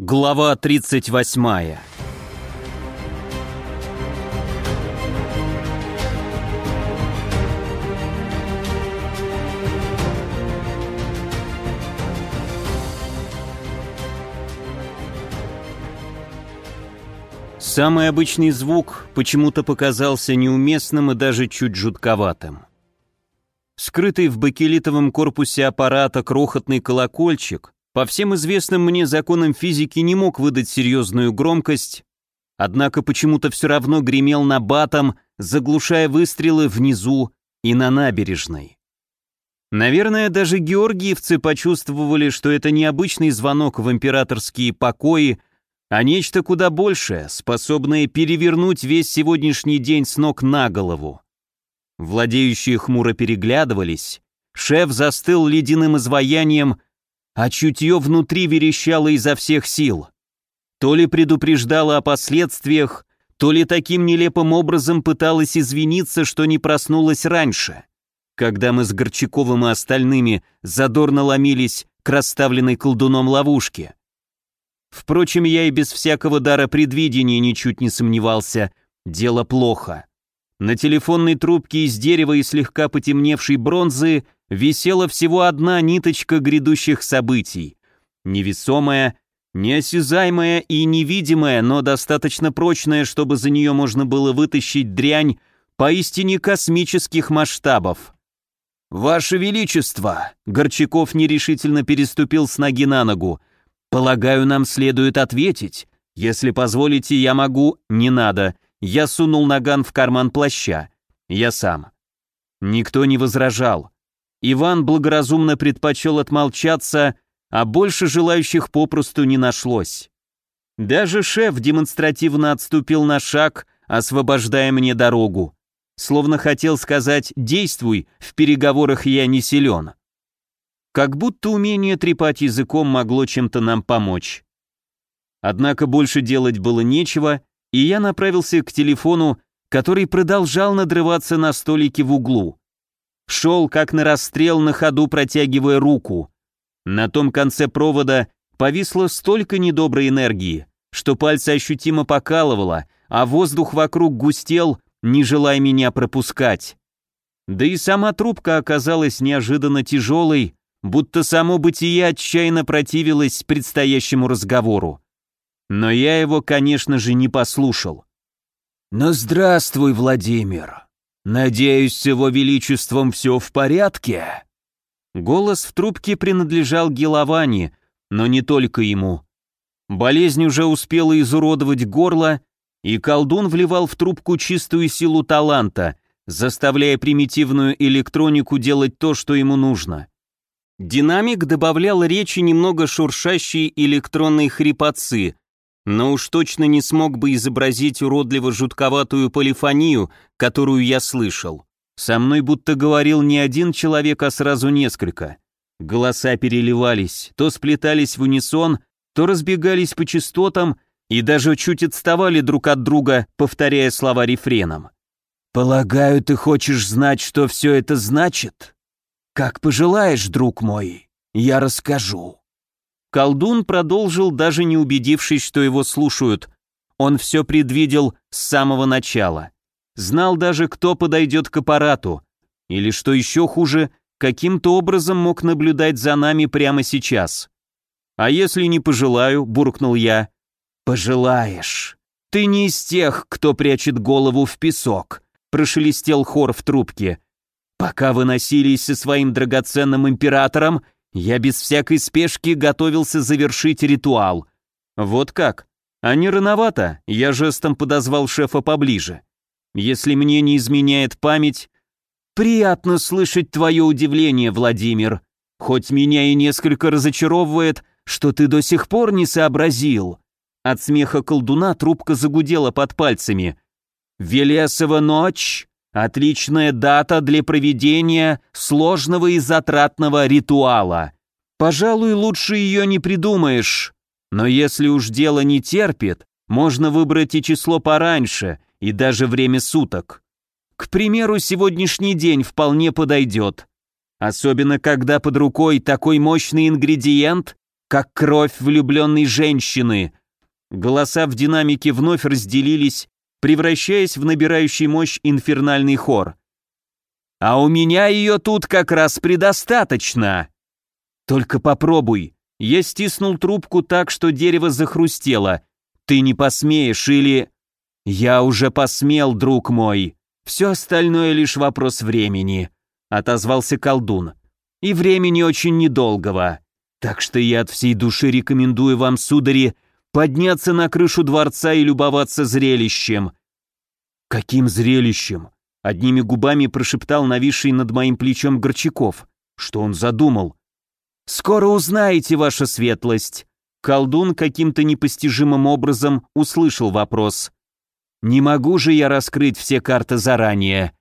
Глава 38 Самый обычный звук почему-то показался неуместным и даже чуть жутковатым. Скрытый в бакелитовом корпусе аппарата крохотный колокольчик по всем известным мне законам физики не мог выдать серьезную громкость, однако почему-то все равно гремел на батом, заглушая выстрелы внизу и на набережной. Наверное, даже георгиевцы почувствовали, что это не обычный звонок в императорские покои, а нечто куда большее, способное перевернуть весь сегодняшний день с ног на голову. Владеющие хмуро переглядывались, шеф застыл ледяным изваянием, а чутье внутри верещало изо всех сил. То ли предупреждало о последствиях, то ли таким нелепым образом пыталась извиниться, что не проснулась раньше, когда мы с Горчаковым и остальными задорно ломились к расставленной колдуном ловушке. Впрочем, я и без всякого дара предвидения ничуть не сомневался, дело плохо. На телефонной трубке из дерева и слегка потемневшей бронзы висела всего одна ниточка грядущих событий. Невесомая, неосязаемая и невидимая, но достаточно прочная, чтобы за нее можно было вытащить дрянь поистине космических масштабов. «Ваше Величество!» — Горчаков нерешительно переступил с ноги на ногу. «Полагаю, нам следует ответить. Если позволите, я могу...» «Не надо». Я сунул наган в карман плаща. Я сам. Никто не возражал. Иван благоразумно предпочел отмолчаться, а больше желающих попросту не нашлось. Даже шеф демонстративно отступил на шаг, освобождая мне дорогу. Словно хотел сказать «действуй, в переговорах я не силен». Как будто умение трепать языком могло чем-то нам помочь. Однако больше делать было нечего, и я направился к телефону, который продолжал надрываться на столике в углу. Шел как на расстрел на ходу, протягивая руку. На том конце провода повисло столько недоброй энергии, что пальцы ощутимо покалывало, а воздух вокруг густел, не желая меня пропускать. Да и сама трубка оказалась неожиданно тяжелой, будто само бытие отчаянно противилось предстоящему разговору. Но я его, конечно же, не послушал. «Ну, здравствуй, Владимир. Надеюсь, с его величеством все в порядке?» Голос в трубке принадлежал Геловани, но не только ему. Болезнь уже успела изуродовать горло, и колдун вливал в трубку чистую силу таланта, заставляя примитивную электронику делать то, что ему нужно. Динамик добавлял речи немного шуршащей электронной хрипотцы, но уж точно не смог бы изобразить уродливо-жутковатую полифонию, которую я слышал. Со мной будто говорил не один человек, а сразу несколько. Голоса переливались, то сплетались в унисон, то разбегались по частотам и даже чуть отставали друг от друга, повторяя слова рефреном. «Полагаю, ты хочешь знать, что все это значит? Как пожелаешь, друг мой, я расскажу». Колдун продолжил, даже не убедившись, что его слушают. Он все предвидел с самого начала. Знал даже, кто подойдет к аппарату. Или, что еще хуже, каким-то образом мог наблюдать за нами прямо сейчас. «А если не пожелаю?» – буркнул я. «Пожелаешь. Ты не из тех, кто прячет голову в песок», – прошелестел хор в трубке. «Пока вы носились со своим драгоценным императором, я без всякой спешки готовился завершить ритуал. Вот как? А не рановато, я жестом подозвал шефа поближе. Если мне не изменяет память... Приятно слышать твое удивление, Владимир. Хоть меня и несколько разочаровывает, что ты до сих пор не сообразил. От смеха колдуна трубка загудела под пальцами. Велесова ночь Отличная дата для проведения сложного и затратного ритуала. Пожалуй, лучше ее не придумаешь. Но если уж дело не терпит, можно выбрать и число пораньше, и даже время суток. К примеру, сегодняшний день вполне подойдет. Особенно, когда под рукой такой мощный ингредиент, как кровь влюбленной женщины. Голоса в динамике вновь разделились, превращаясь в набирающий мощь инфернальный хор. «А у меня ее тут как раз предостаточно!» «Только попробуй!» Я стиснул трубку так, что дерево захрустело. «Ты не посмеешь или...» «Я уже посмел, друг мой. Все остальное лишь вопрос времени», — отозвался колдун. «И времени очень недолгого. Так что я от всей души рекомендую вам, судари, подняться на крышу дворца и любоваться зрелищем». «Каким зрелищем?» — одними губами прошептал нависший над моим плечом Горчаков. «Что он задумал?» «Скоро узнаете, ваша светлость». Колдун каким-то непостижимым образом услышал вопрос. «Не могу же я раскрыть все карты заранее.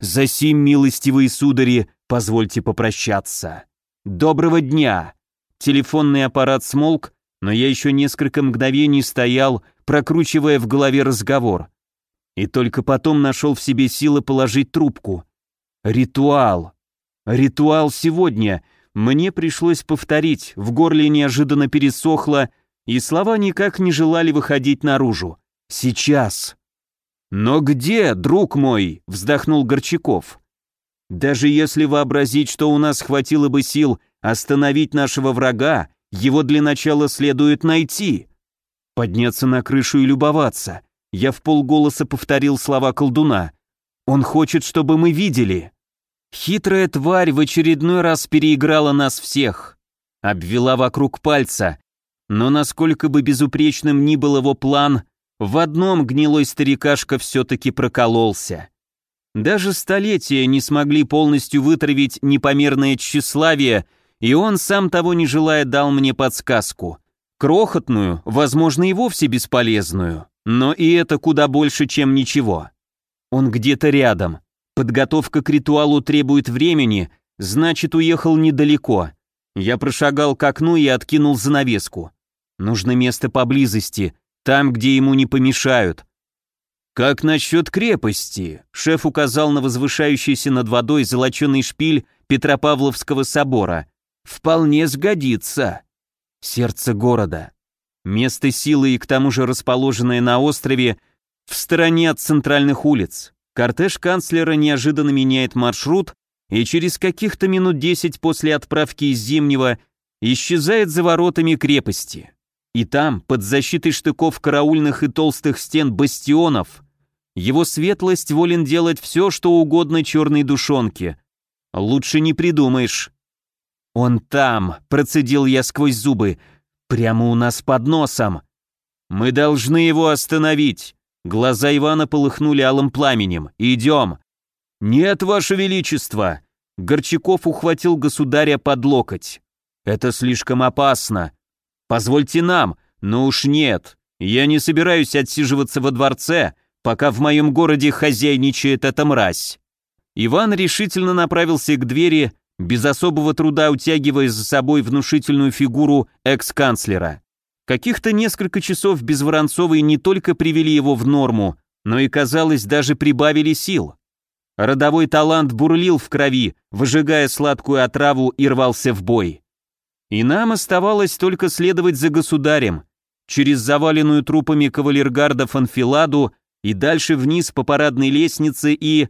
За сим, милостивые судари, позвольте попрощаться. Доброго дня!» Телефонный аппарат смолк, но я еще несколько мгновений стоял, прокручивая в голове разговор. И только потом нашел в себе силы положить трубку. Ритуал. Ритуал сегодня — мне пришлось повторить, в горле неожиданно пересохло, и слова никак не желали выходить наружу. «Сейчас». «Но где, друг мой?» — вздохнул Горчаков. «Даже если вообразить, что у нас хватило бы сил остановить нашего врага, его для начала следует найти. Подняться на крышу и любоваться». Я в полголоса повторил слова колдуна. «Он хочет, чтобы мы видели». Хитрая тварь в очередной раз переиграла нас всех, обвела вокруг пальца, но насколько бы безупречным ни был его план, в одном гнилой старикашка все-таки прокололся. Даже столетия не смогли полностью вытравить непомерное тщеславие, и он, сам того не желая, дал мне подсказку. Крохотную, возможно, и вовсе бесполезную, но и это куда больше, чем ничего. Он где-то рядом, Подготовка к ритуалу требует времени, значит, уехал недалеко. Я прошагал к окну и откинул занавеску. Нужно место поблизости, там, где ему не помешают. «Как насчет крепости?» Шеф указал на возвышающийся над водой золоченый шпиль Петропавловского собора. «Вполне сгодится». Сердце города. Место силы и к тому же расположенное на острове в стороне от центральных улиц. Кортеж канцлера неожиданно меняет маршрут и через каких-то минут десять после отправки из Зимнего исчезает за воротами крепости. И там, под защитой штыков караульных и толстых стен бастионов, его светлость волен делать все, что угодно черной душонке. Лучше не придумаешь. «Он там», — процедил я сквозь зубы, — «прямо у нас под носом. Мы должны его остановить. Глаза Ивана полыхнули алым пламенем. «Идем!» «Нет, Ваше Величество!» Горчаков ухватил государя под локоть. «Это слишком опасно. Позвольте нам, но уж нет. Я не собираюсь отсиживаться во дворце, пока в моем городе хозяйничает эта мразь». Иван решительно направился к двери, без особого труда утягивая за собой внушительную фигуру экс-канцлера. Каких-то несколько часов без Воронцовой не только привели его в норму, но и, казалось, даже прибавили сил. Родовой талант бурлил в крови, выжигая сладкую отраву и рвался в бой. И нам оставалось только следовать за государем, через заваленную трупами кавалергардов анфиладу и дальше вниз по парадной лестнице и...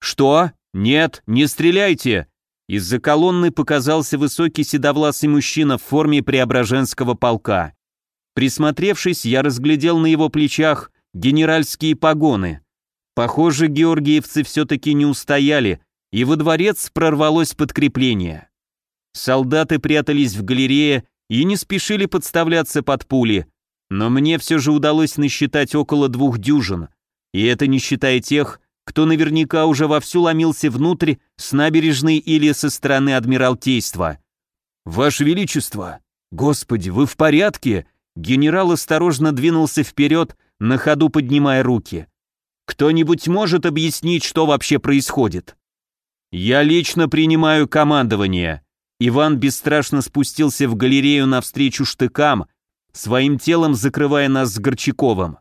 «Что? Нет, не стреляйте!» Из-за колонны показался высокий седовласый мужчина в форме преображенского полка. Присмотревшись, я разглядел на его плечах генеральские погоны. Похоже, георгиевцы все-таки не устояли, и во дворец прорвалось подкрепление. Солдаты прятались в галерее и не спешили подставляться под пули, но мне все же удалось насчитать около двух дюжин, и это не считая тех, кто наверняка уже вовсю ломился внутрь с набережной или со стороны Адмиралтейства. «Ваше Величество! Господи, вы в порядке?» Генерал осторожно двинулся вперед, на ходу поднимая руки. «Кто-нибудь может объяснить, что вообще происходит?» «Я лично принимаю командование». Иван бесстрашно спустился в галерею навстречу штыкам, своим телом закрывая нас с Горчаковым.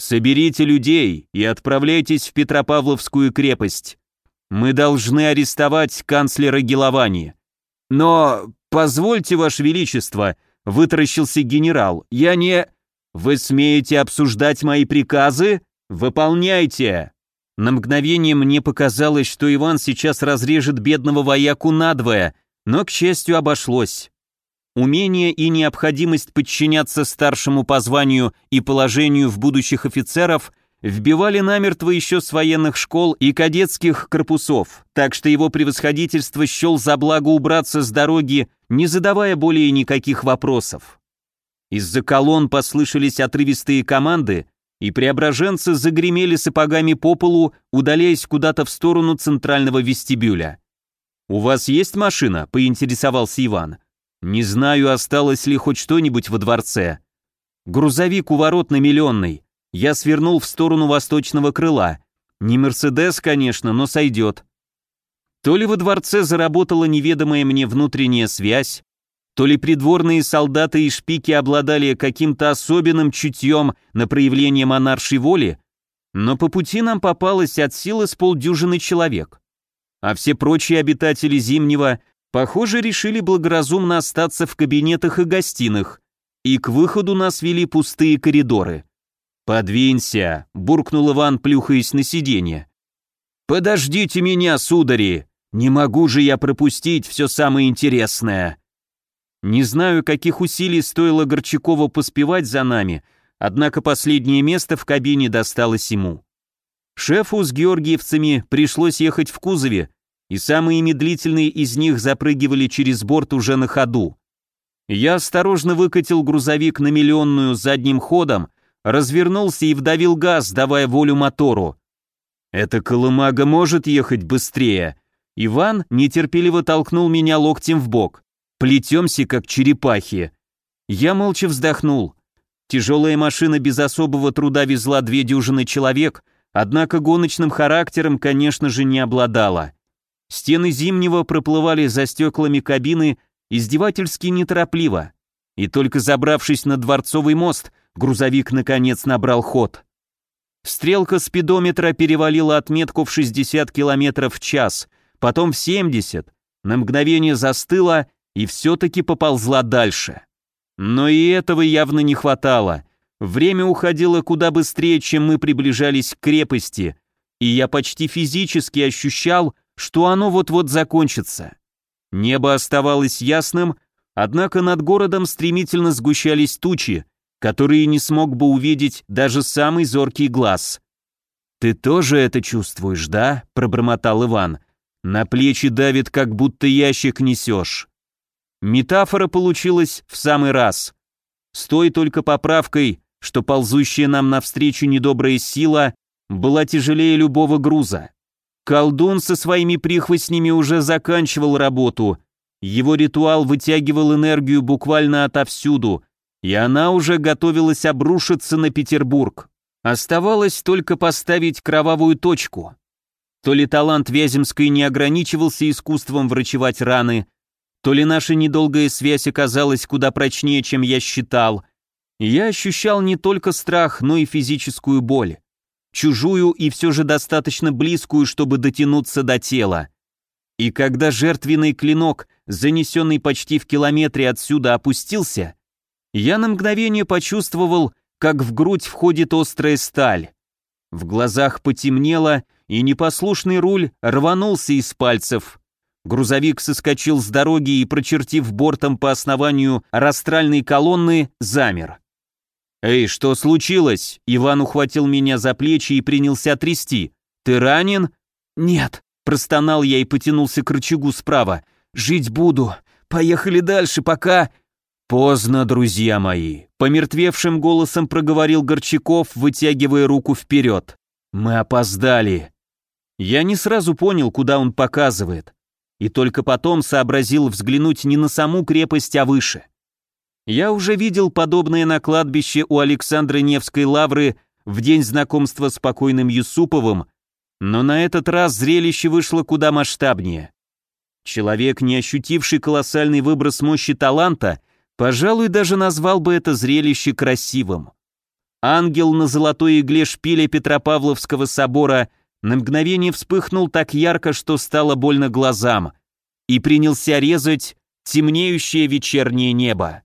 «Соберите людей и отправляйтесь в Петропавловскую крепость. Мы должны арестовать канцлера Геловани. Но, позвольте, Ваше Величество, — вытаращился генерал. «Я не...» «Вы смеете обсуждать мои приказы? Выполняйте!» На мгновение мне показалось, что Иван сейчас разрежет бедного вояку надвое, но, к счастью, обошлось. Умение и необходимость подчиняться старшему по званию и положению в будущих офицеров вбивали намертво еще с военных школ и кадетских корпусов, так что его превосходительство счел за благо убраться с дороги, не задавая более никаких вопросов. Из-за колонн послышались отрывистые команды, и преображенцы загремели сапогами по полу, удаляясь куда-то в сторону центрального вестибюля. «У вас есть машина?» — поинтересовался Иван. «Не знаю, осталось ли хоть что-нибудь во дворце. Грузовик у ворот на Миллионной. Я свернул в сторону восточного крыла. Не Мерседес, конечно, но сойдет. То ли во дворце заработала неведомая мне внутренняя связь, то ли придворные солдаты и шпики обладали каким-то особенным чутьем на проявление монаршей воли, но по пути нам попалось от силы с полдюжины человек. А все прочие обитатели Зимнего, похоже, решили благоразумно остаться в кабинетах и гостиных, и к выходу нас вели пустые коридоры. «Подвинься!» — буркнул Иван, плюхаясь на сиденье. «Подождите меня, судари! Не могу же я пропустить все самое интересное!» Не знаю, каких усилий стоило Горчакову поспевать за нами, однако последнее место в кабине досталось ему. Шефу с георгиевцами пришлось ехать в кузове, и самые медлительные из них запрыгивали через борт уже на ходу. Я осторожно выкатил грузовик на миллионную задним ходом, развернулся и вдавил газ, давая волю мотору. «Эта колымага может ехать быстрее?» Иван нетерпеливо толкнул меня локтем в бок. Плетемся, как черепахи. Я молча вздохнул. Тяжелая машина без особого труда везла две дюжины человек, однако гоночным характером, конечно же, не обладала. Стены Зимнего проплывали за стеклами кабины издевательски неторопливо. И только забравшись на Дворцовый мост, грузовик наконец набрал ход. Стрелка спидометра перевалила отметку в 60 км в час, потом в 70, на мгновение застыла и все-таки поползла дальше. Но и этого явно не хватало. Время уходило куда быстрее, чем мы приближались к крепости, и я почти физически ощущал, что оно вот-вот закончится. Небо оставалось ясным, однако над городом стремительно сгущались тучи, которые не смог бы увидеть даже самый зоркий глаз. «Ты тоже это чувствуешь, да?» — пробормотал Иван. «На плечи давит, как будто ящик несешь». Метафора получилась в самый раз. С той только поправкой, что ползущая нам навстречу недобрая сила была тяжелее любого груза. Колдун со своими прихвостнями уже заканчивал работу. Его ритуал вытягивал энергию буквально отовсюду, и она уже готовилась обрушиться на Петербург. Оставалось только поставить кровавую точку. То ли талант Вяземской не ограничивался искусством врачевать раны, то ли наша недолгая связь оказалась куда прочнее, чем я считал. Я ощущал не только страх, но и физическую боль. Чужую и все же достаточно близкую, чтобы дотянуться до тела. И когда жертвенный клинок, занесенный почти в километре отсюда, опустился, я на мгновение почувствовал, как в грудь входит острая сталь. В глазах потемнело, и непослушный руль рванулся из пальцев. Грузовик соскочил с дороги и, прочертив бортом по основанию растральной колонны, замер. «Эй, что случилось?» Иван ухватил меня за плечи и принялся трясти. «Ты ранен?» «Нет», — простонал я и потянулся к рычагу справа. «Жить буду. Поехали дальше, пока...» «Поздно, друзья мои», — помертвевшим голосом проговорил Горчаков, вытягивая руку вперед. «Мы опоздали». Я не сразу понял, куда он показывает и только потом сообразил взглянуть не на саму крепость, а выше. Я уже видел подобное на кладбище у Александры Невской лавры в день знакомства с покойным Юсуповым, но на этот раз зрелище вышло куда масштабнее. Человек, не ощутивший колоссальный выброс мощи таланта, пожалуй, даже назвал бы это зрелище красивым. Ангел на золотой игле шпиля Петропавловского собора – на мгновение вспыхнул так ярко, что стало больно глазам, и принялся резать темнеющее вечернее небо.